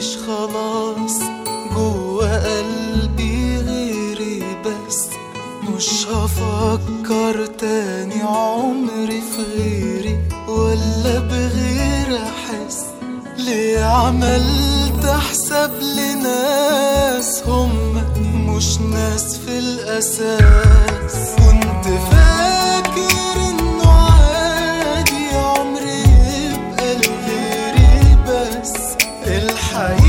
مفيش خلاص جوا قلبي غيري بس. مش هفكر تاني عمري في غيري ولا بغير أحس. ليه عملت حساب لناس؟ هم مش ناس في الأساس. كنت فاكر إنه عادي عمري يبقى لغيري بس. الحقيقة